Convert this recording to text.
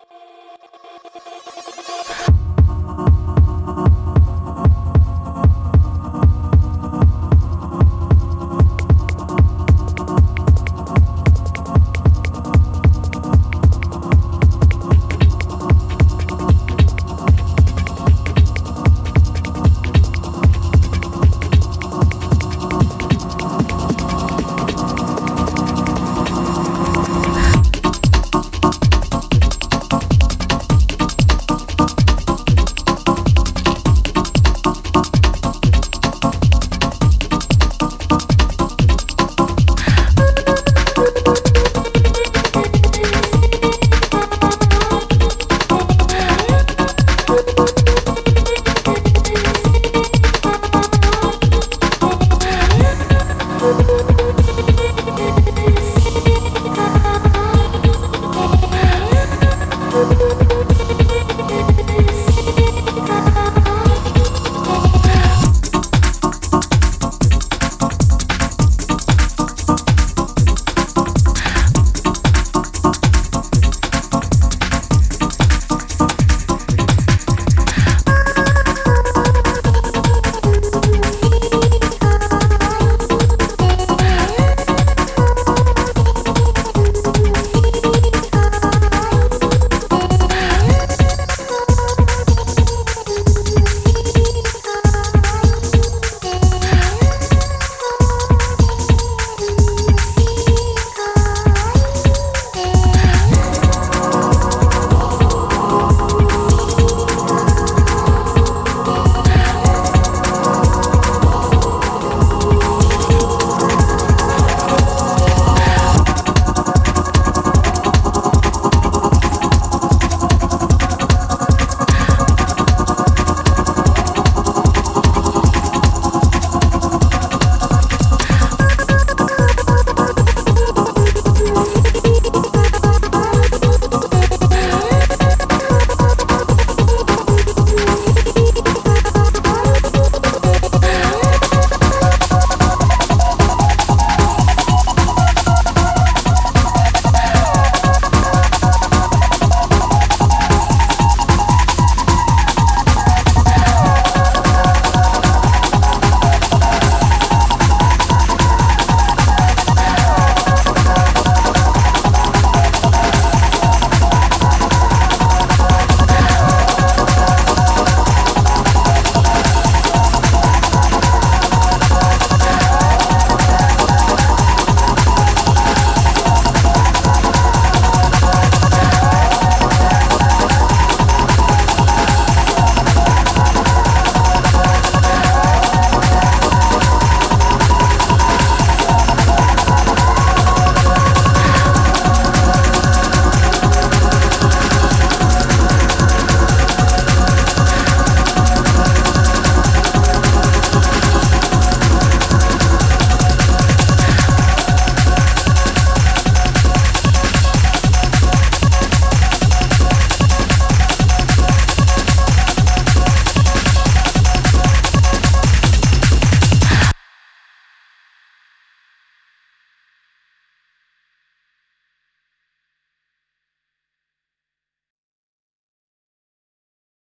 Hey.